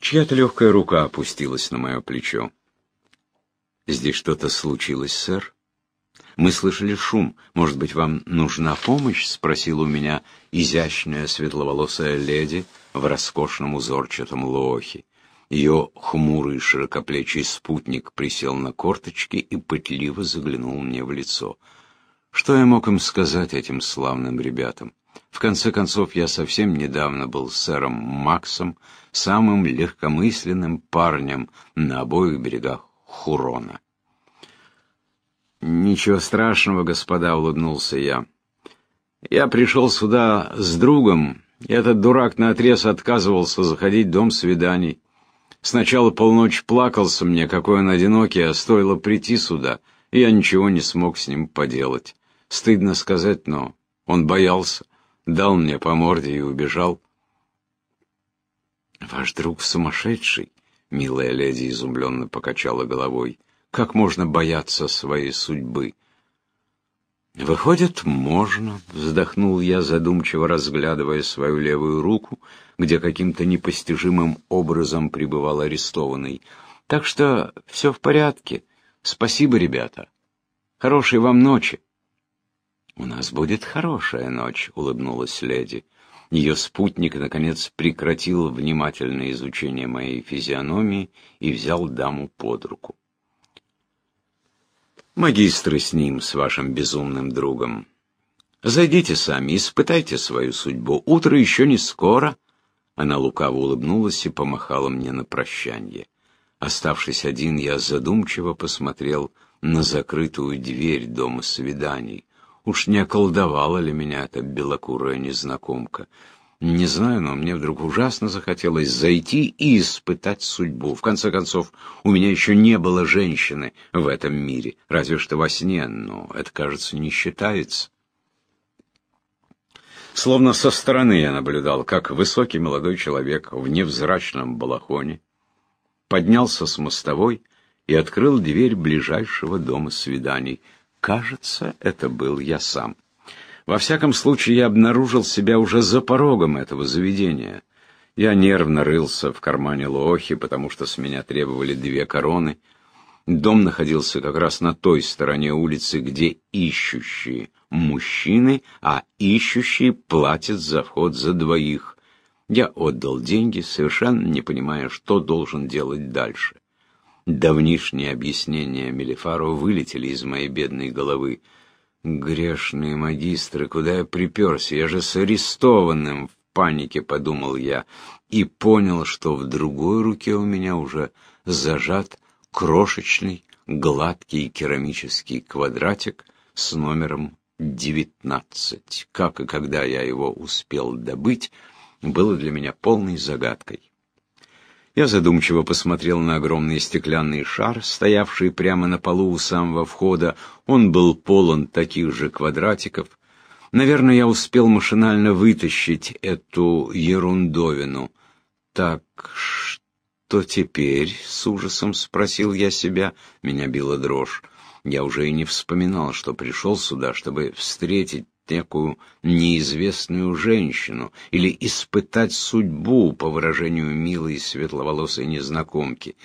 Чья-то легкая рука опустилась на мое плечо. «Здесь что-то случилось, сэр?» «Мы слышали шум. Может быть, вам нужна помощь?» — спросила у меня изящная светловолосая леди в роскошном узорчатом лохе. Ее хмурый широкоплечий спутник присел на корточки и пытливо заглянул мне в лицо. Что я мог им сказать этим славным ребятам? В конце концов, я совсем недавно был сэром Максом, самым легкомысленным парнем на обоих берегах Хурона. «Ничего страшного, господа», — улыбнулся я. «Я пришел сюда с другом, и этот дурак наотрез отказывался заходить в дом свиданий. Сначала полночи плакался мне, какой он одинокий, а стоило прийти сюда, и я ничего не смог с ним поделать. Стыдно сказать, но он боялся, дал мне по морде и убежал. «Ваш друг сумасшедший?» — милая леди изумленно покачала головой. «Как можно бояться своей судьбы?» «Выходит, можно», — вздохнул я, задумчиво разглядывая свою левую руку, где каким-то непостижимым образом пребывал арестованный. «Так что все в порядке. Спасибо, ребята. Хорошей вам ночи». «У нас будет хорошая ночь», — улыбнулась леди. Ее спутник, наконец, прекратил внимательное изучение моей физиономии и взял даму под руку. Магистры с ним, с вашим безумным другом. Зайдите сами, испытайте свою судьбу. Утро еще не скоро. Она лукаво улыбнулась и помахала мне на прощание. Оставшись один, я задумчиво посмотрел на закрытую дверь дома свиданий. Уж не околдовала ли меня эта белокурая незнакомка? Не знаю, но мне вдруг ужасно захотелось зайти и испытать судьбу. В конце концов, у меня еще не было женщины в этом мире, разве что во сне, но это, кажется, не считается. Словно со стороны я наблюдал, как высокий молодой человек в невзрачном балахоне поднялся с мостовой и открыл дверь ближайшего дома свиданий. Кажется, это был я сам. Во всяком случае, я обнаружил себя уже за порогом этого заведения. Я нервно рылся в кармане лохи, потому что с меня требовали две короны. Дом находился как раз на той стороне улицы, где ищущие мужчины, а ищущие платят за вход за двоих. Я отдал деньги, совершенно не понимая, что должен делать дальше. Давнишние объяснения Мелифару вылетели из моей бедной головы. Грешные магистры, куда я приперся? Я же с арестованным в панике, подумал я, и понял, что в другой руке у меня уже зажат крошечный, гладкий керамический квадратик с номером 19. Как и когда я его успел добыть, было для меня полной загадкой. Я задумчиво посмотрел на огромный стеклянный шар, стоявший прямо на полу у самого входа. Он был полон таких же квадратиков. Наверное, я успел машинально вытащить эту ерундовину. Так, что теперь? — с ужасом спросил я себя. Меня била дрожь. Я уже и не вспоминал, что пришел сюда, чтобы встретить некую неизвестную женщину или испытать судьбу, по выражению милой светловолосой незнакомки.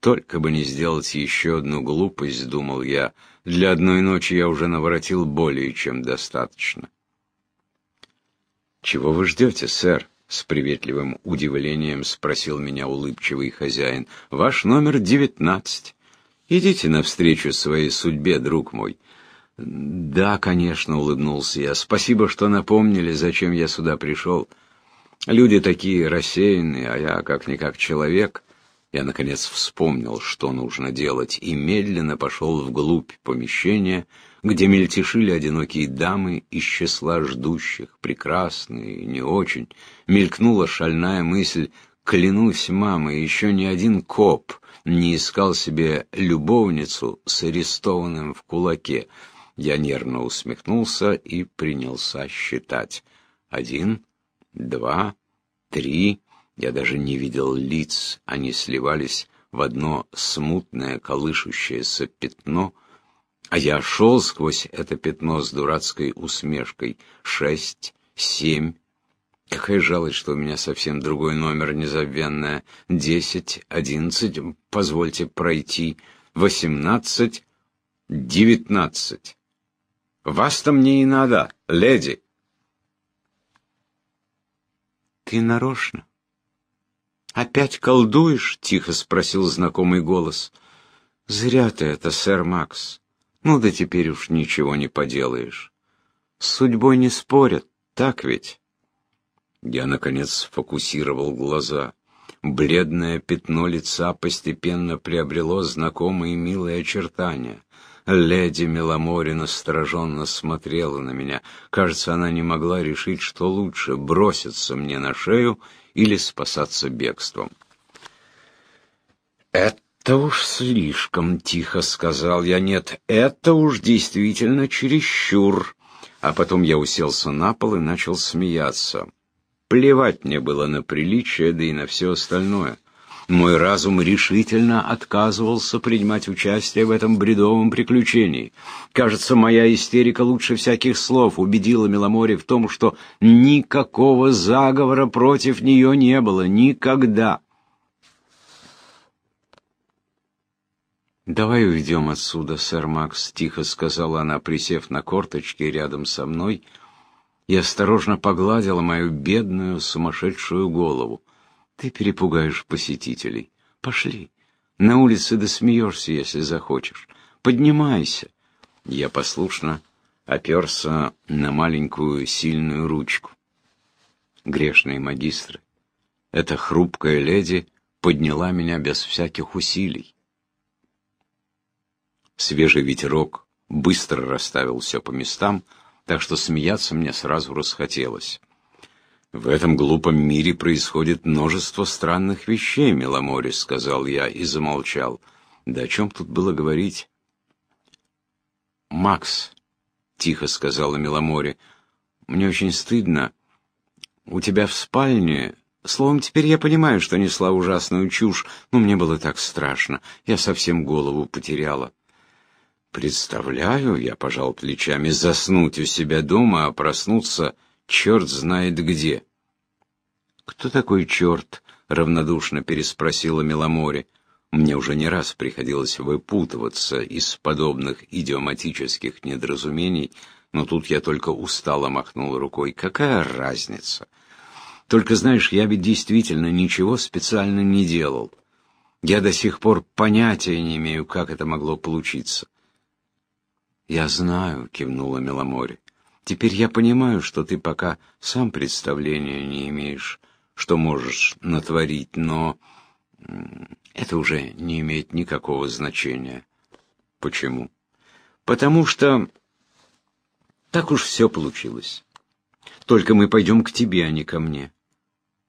Только бы не сделать еще одну глупость, думал я. Для одной ночи я уже наворотил более чем достаточно. «Чего вы ждете, сэр?» — с приветливым удивлением спросил меня улыбчивый хозяин. «Ваш номер девятнадцать. Идите навстречу своей судьбе, друг мой. «Да, конечно», — улыбнулся я. «Спасибо, что напомнили, зачем я сюда пришел. Люди такие рассеянные, а я как-никак человек». Я, наконец, вспомнил, что нужно делать, и медленно пошел вглубь помещения, где мельтешили одинокие дамы из числа ждущих, прекрасные, не очень. Мелькнула шальная мысль «Клянусь, мама, еще ни один коп не искал себе любовницу с арестованным в кулаке». Я нервно усмехнулся и принялся считать. Один, два, три. Я даже не видел лиц, они сливались в одно смутное колышущееся пятно, а я шел сквозь это пятно с дурацкой усмешкой. Шесть, семь, Какая жалость, что у меня совсем другой номер незабвенная. Десять, одиннадцать, позвольте пройти. Восемнадцать, девятнадцать. Вас-то мне и надо, леди. Ты нарочно? Опять колдуешь? Тихо спросил знакомый голос. Зря ты это, сэр Макс. Ну да теперь уж ничего не поделаешь. С судьбой не спорят, так ведь? Я, наконец, сфокусировал глаза. Бледное пятно лица постепенно приобрело знакомые милые очертания. Леди Меломори настороженно смотрела на меня. Кажется, она не могла решить, что лучше — броситься мне на шею или спасаться бегством. «Это уж слишком тихо», — сказал я. «Нет, это уж действительно чересчур». А потом я уселся на пол и начал смеяться. Плевать мне было на приличие, да и на все остальное. Мой разум решительно отказывался принимать участие в этом бредовом приключении. Кажется, моя истерика лучше всяких слов убедила Меломори в том, что никакого заговора против нее не было. Никогда. «Давай уйдем отсюда, сэр Макс», — тихо сказала она, присев на корточки рядом со мной, и осторожно погладила мою бедную сумасшедшую голову. Ты перепугаешь посетителей. Пошли. На улице досмеешься, если захочешь. Поднимайся. Я послушно оперся на маленькую сильную ручку. Грешные магистры. Эта хрупкая леди подняла меня без всяких усилий. Свежий ветерок быстро расставил все по местам, так что смеяться мне сразу расхотелось. «В этом глупом мире происходит множество странных вещей, Меломори», — сказал я и замолчал. «Да о чем тут было говорить?» «Макс», — тихо сказала Меломори, — «мне очень стыдно. У тебя в спальне...» Словом, теперь я понимаю, что несла ужасную чушь, но мне было так страшно. Я совсем голову потеряла. Представляю, я пожал плечами, заснуть у себя дома, а проснуться черт знает где. «Кто такой черт?» — равнодушно переспросила Меломори. Мне уже не раз приходилось выпутываться из подобных идиоматических недоразумений, но тут я только устало махнул рукой. Какая разница? Только знаешь, я ведь действительно ничего специально не делал. Я до сих пор понятия не имею, как это могло получиться. «Я знаю», — кивнула Меломори. «Теперь я понимаю, что ты пока сам представления не имеешь что можешь натворить, но это уже не имеет никакого значения. Почему? Потому что так уж все получилось. Только мы пойдем к тебе, а не ко мне.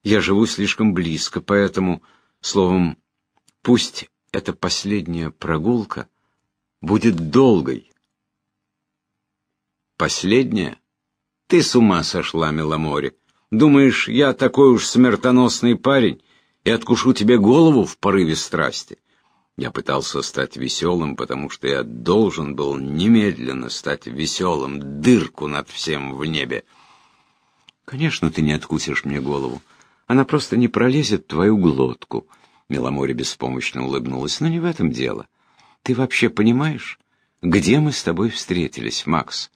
Я живу слишком близко, поэтому, словом, пусть эта последняя прогулка будет долгой. Последняя? Ты с ума сошла, Меломори. Думаешь, я такой уж смертоносный парень и откушу тебе голову в порыве страсти? Я пытался стать веселым, потому что я должен был немедленно стать веселым, дырку над всем в небе. Конечно, ты не откусишь мне голову. Она просто не пролезет в твою глотку. Меломори беспомощно улыбнулась. Но не в этом дело. Ты вообще понимаешь, где мы с тобой встретились, Макс?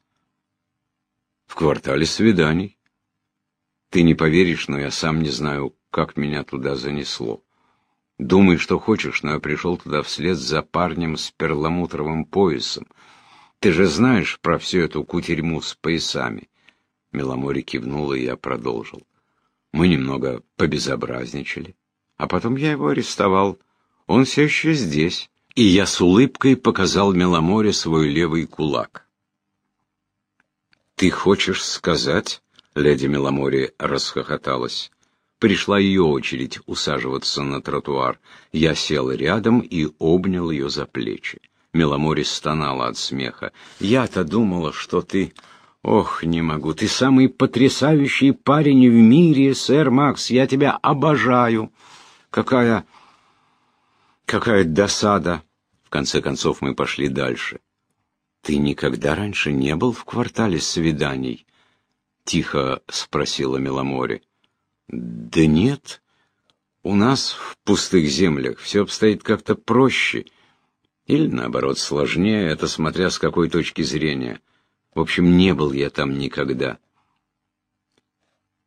В квартале свиданий. Ты не поверишь, но я сам не знаю, как меня туда занесло. Думай, что хочешь, но я пришел туда вслед за парнем с перламутровым поясом. Ты же знаешь про всю эту кутерьму с поясами. Меломори кивнула, и я продолжил. Мы немного побезобразничали, а потом я его арестовал. Он все еще здесь. И я с улыбкой показал Меломоре свой левый кулак. «Ты хочешь сказать, Леди Меломори расхохоталась. Пришла ее очередь усаживаться на тротуар. Я сел рядом и обнял ее за плечи. Меломори стонала от смеха. «Я-то думала, что ты...» «Ох, не могу, ты самый потрясающий парень в мире, сэр Макс, я тебя обожаю!» «Какая... какая досада!» В конце концов мы пошли дальше. «Ты никогда раньше не был в квартале свиданий?» — тихо спросила Меломори. Да нет, у нас в пустых землях все обстоит как-то проще. Или, наоборот, сложнее, это смотря с какой точки зрения. В общем, не был я там никогда.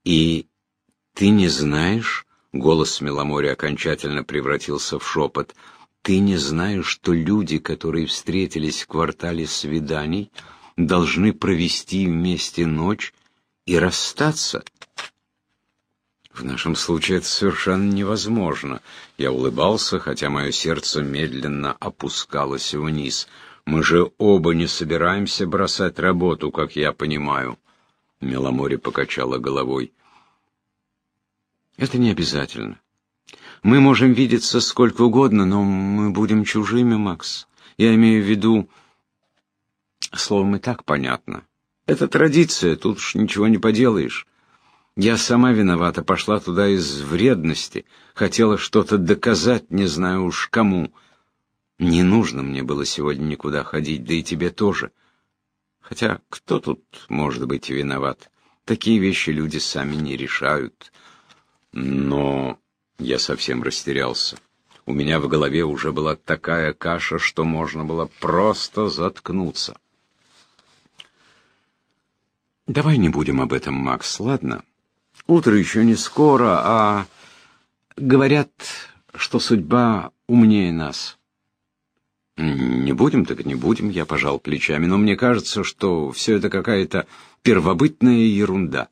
И ты не знаешь, голос Меломори окончательно превратился в шепот, ты не знаешь, что люди, которые встретились в квартале свиданий, должны провести вместе ночь и расстаться? В нашем случае это совершенно невозможно. Я улыбался, хотя мое сердце медленно опускалось вниз. Мы же оба не собираемся бросать работу, как я понимаю. Меломори покачала головой. Это не обязательно. Мы можем видеться сколько угодно, но мы будем чужими, Макс. Я имею в виду... Словом, и так понятно. Это традиция, тут уж ничего не поделаешь. Я сама виновата, пошла туда из вредности, хотела что-то доказать, не знаю уж кому. Не нужно мне было сегодня никуда ходить, да и тебе тоже. Хотя кто тут может быть виноват? Такие вещи люди сами не решают. Но я совсем растерялся. У меня в голове уже была такая каша, что можно было просто заткнуться. «Давай не будем об этом, Макс, ладно? Утро еще не скоро, а говорят, что судьба умнее нас». «Не будем, так не будем», — я пожал плечами, но мне кажется, что все это какая-то первобытная ерунда.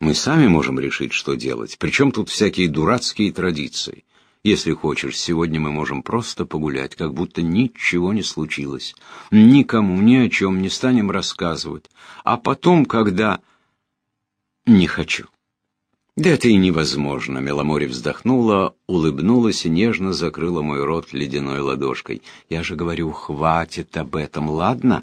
Мы сами можем решить, что делать. Причем тут всякие дурацкие традиции. Если хочешь, сегодня мы можем просто погулять, как будто ничего не случилось. Никому ни о чем не станем рассказывать. А потом, когда... Не хочу. Да это и невозможно. Меломори вздохнула, улыбнулась и нежно закрыла мой рот ледяной ладошкой. Я же говорю, хватит об этом, ладно?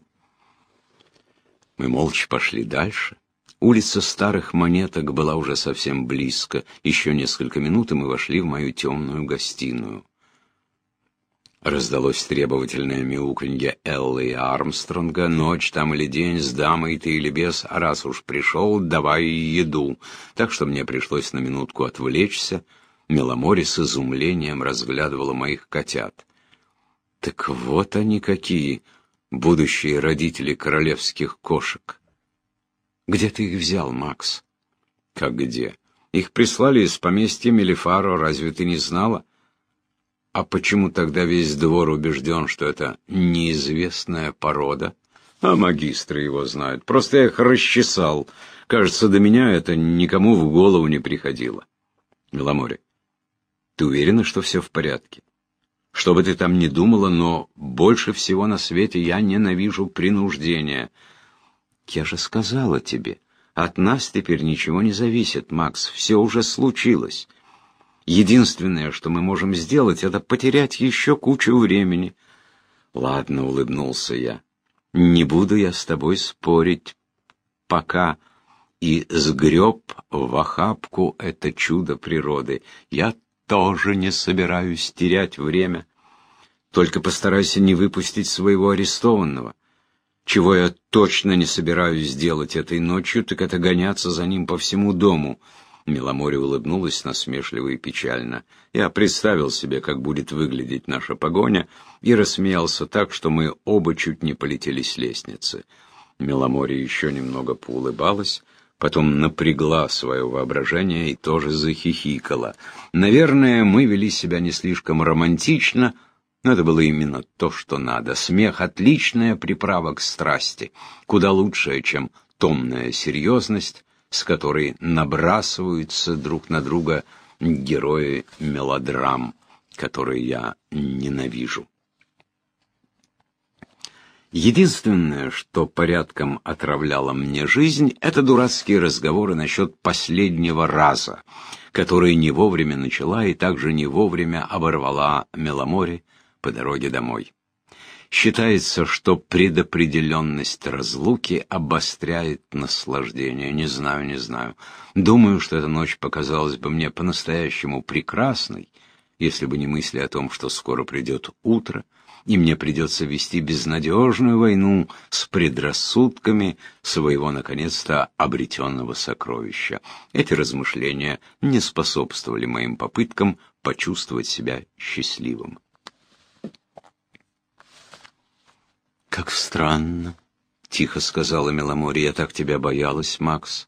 Мы молча пошли дальше. Улица старых монеток была уже совсем близко. Еще несколько минут, и мы вошли в мою темную гостиную. Раздалось требовательное мяуканье Эллы и Армстронга. Ночь там или день, с дамой ты или без, а раз уж пришел, давай еду. Так что мне пришлось на минутку отвлечься. Меломори с изумлением разглядывала моих котят. Так вот они какие, будущие родители королевских кошек. Где ты их взял, Макс? Как где? Их прислали из поместья Мелифаро, разве ты не знала? А почему тогда весь двор убежден, что это неизвестная порода? А магистры его знают. Просто я их расчесал. Кажется, до меня это никому в голову не приходило. Меломоре, ты уверена, что все в порядке? Что бы ты там ни думала, но больше всего на свете я ненавижу принуждение — я же сказала тебе, от нас теперь ничего не зависит, Макс, все уже случилось. Единственное, что мы можем сделать, это потерять еще кучу времени. Ладно, улыбнулся я. Не буду я с тобой спорить пока. И сгреб в охапку это чудо природы. Я тоже не собираюсь терять время. Только постарайся не выпустить своего арестованного. Чего я точно не собираюсь сделать этой ночью, так это гоняться за ним по всему дому. Миломоре улыбнулась насмешливо и печально. Я представил себе, как будет выглядеть наша погоня, и рассмеялся так, что мы оба чуть не полетели с лестницы. Миломоре еще немного поулыбалась, потом напрягла свое воображение и тоже захихикала. Наверное, мы вели себя не слишком романтично, но это было именно то, что надо. Смех — отличная приправа к страсти, куда лучшая, чем томная серьезность, с которой набрасываются друг на друга герои мелодрам, которые я ненавижу. Единственное, что порядком отравляло мне жизнь, это дурацкие разговоры насчет последнего раза, которые не вовремя начала и также не вовремя оборвала Меломори, по дороге домой. Считается, что предопределенность разлуки обостряет наслаждение. Не знаю, не знаю. Думаю, что эта ночь показалась бы мне по-настоящему прекрасной, если бы не мысли о том, что скоро придет утро, и мне придется вести безнадежную войну с предрассудками своего, наконец-то, обретенного сокровища. Эти размышления не способствовали моим попыткам почувствовать себя счастливым. «Как странно», — тихо сказала Меломори, — «я так тебя боялась, Макс.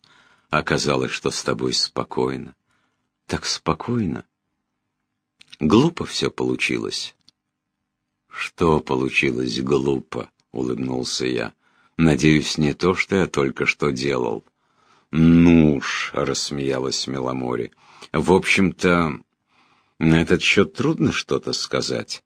Оказалось, что с тобой спокойно. Так спокойно. Глупо все получилось». «Что получилось глупо?» — улыбнулся я. «Надеюсь, не то, что я только что делал». «Ну уж», — рассмеялась Меломори. «В общем-то, на этот счет трудно что-то сказать.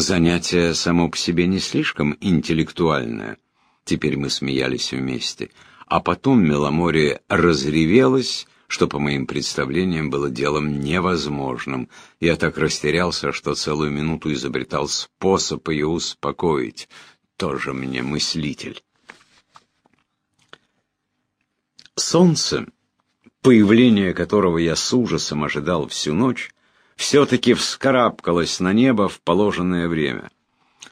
Занятие само по себе не слишком интеллектуальное. Теперь мы смеялись вместе. А потом Меломори разревелась, что, по моим представлениям, было делом невозможным. Я так растерялся, что целую минуту изобретал способ ее успокоить. Тоже мне мыслитель. Солнце, появление которого я с ужасом ожидал всю ночь, все-таки вскарабкалась на небо в положенное время.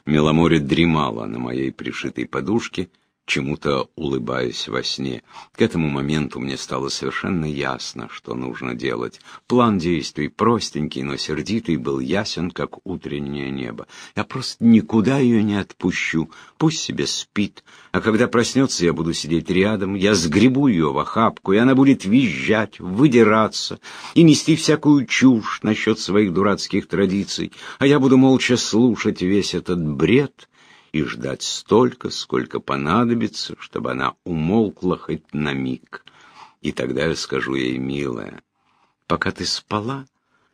Меломоре дремала на моей пришитой подушке, чему-то улыбаясь во сне. К этому моменту мне стало совершенно ясно, что нужно делать. План действий простенький, но сердитый был ясен, как утреннее небо. Я просто никуда ее не отпущу, пусть себе спит, а когда проснется, я буду сидеть рядом, я сгребу ее в охапку, и она будет визжать, выдираться и нести всякую чушь насчет своих дурацких традиций, а я буду молча слушать весь этот бред, и ждать столько, сколько понадобится, чтобы она умолкла хоть на миг. И тогда я скажу ей, милая, пока ты спала,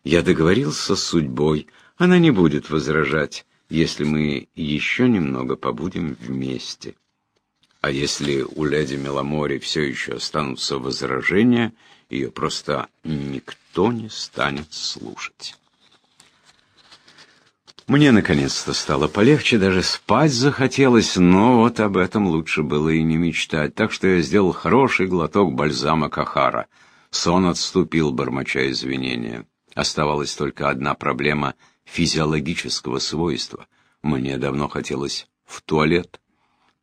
я договорился с судьбой, она не будет возражать, если мы еще немного побудем вместе. А если у леди Меломори все еще останутся возражения, ее просто никто не станет слушать. Мне наконец-то стало полегче, даже спать захотелось, но вот об этом лучше было и не мечтать, так что я сделал хороший глоток бальзама Кахара. Сон отступил, бормоча извинения. Оставалась только одна проблема физиологического свойства. Мне давно хотелось в туалет.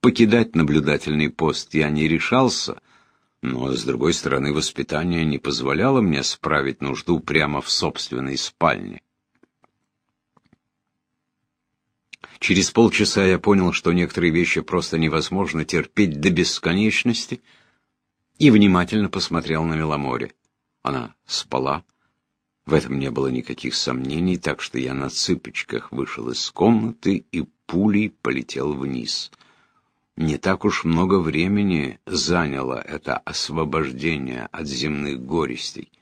Покидать наблюдательный пост я не решался, но, с другой стороны, воспитание не позволяло мне справить нужду прямо в собственной спальне. Через полчаса я понял, что некоторые вещи просто невозможно терпеть до бесконечности, и внимательно посмотрел на Меломоре. Она спала. В этом не было никаких сомнений, так что я на цыпочках вышел из комнаты и пулей полетел вниз. Не так уж много времени заняло это освобождение от земных горестей.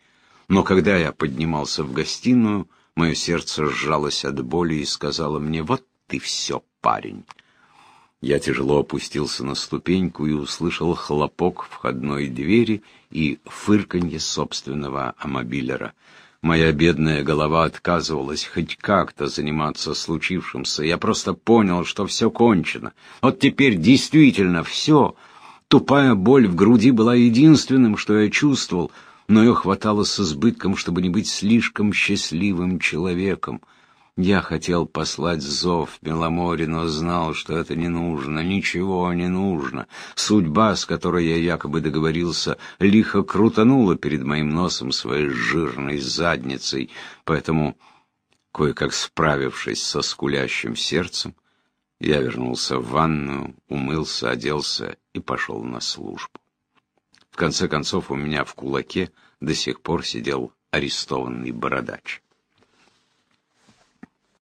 Но когда я поднимался в гостиную, мое сердце сжалось от боли и сказало мне «Вот ты все, парень. Я тяжело опустился на ступеньку и услышал хлопок входной двери и фырканье собственного амобилера. Моя бедная голова отказывалась хоть как-то заниматься случившимся. Я просто понял, что все кончено. Вот теперь действительно все. Тупая боль в груди была единственным, что я чувствовал, но ее хватало с избытком, чтобы не быть слишком счастливым человеком. Я хотел послать зов Меломоре, но знал, что это не нужно, ничего не нужно. Судьба, с которой я якобы договорился, лихо крутанула перед моим носом своей жирной задницей, поэтому, кое-как справившись со скулящим сердцем, я вернулся в ванную, умылся, оделся и пошел на службу. В конце концов, у меня в кулаке до сих пор сидел арестованный бородач.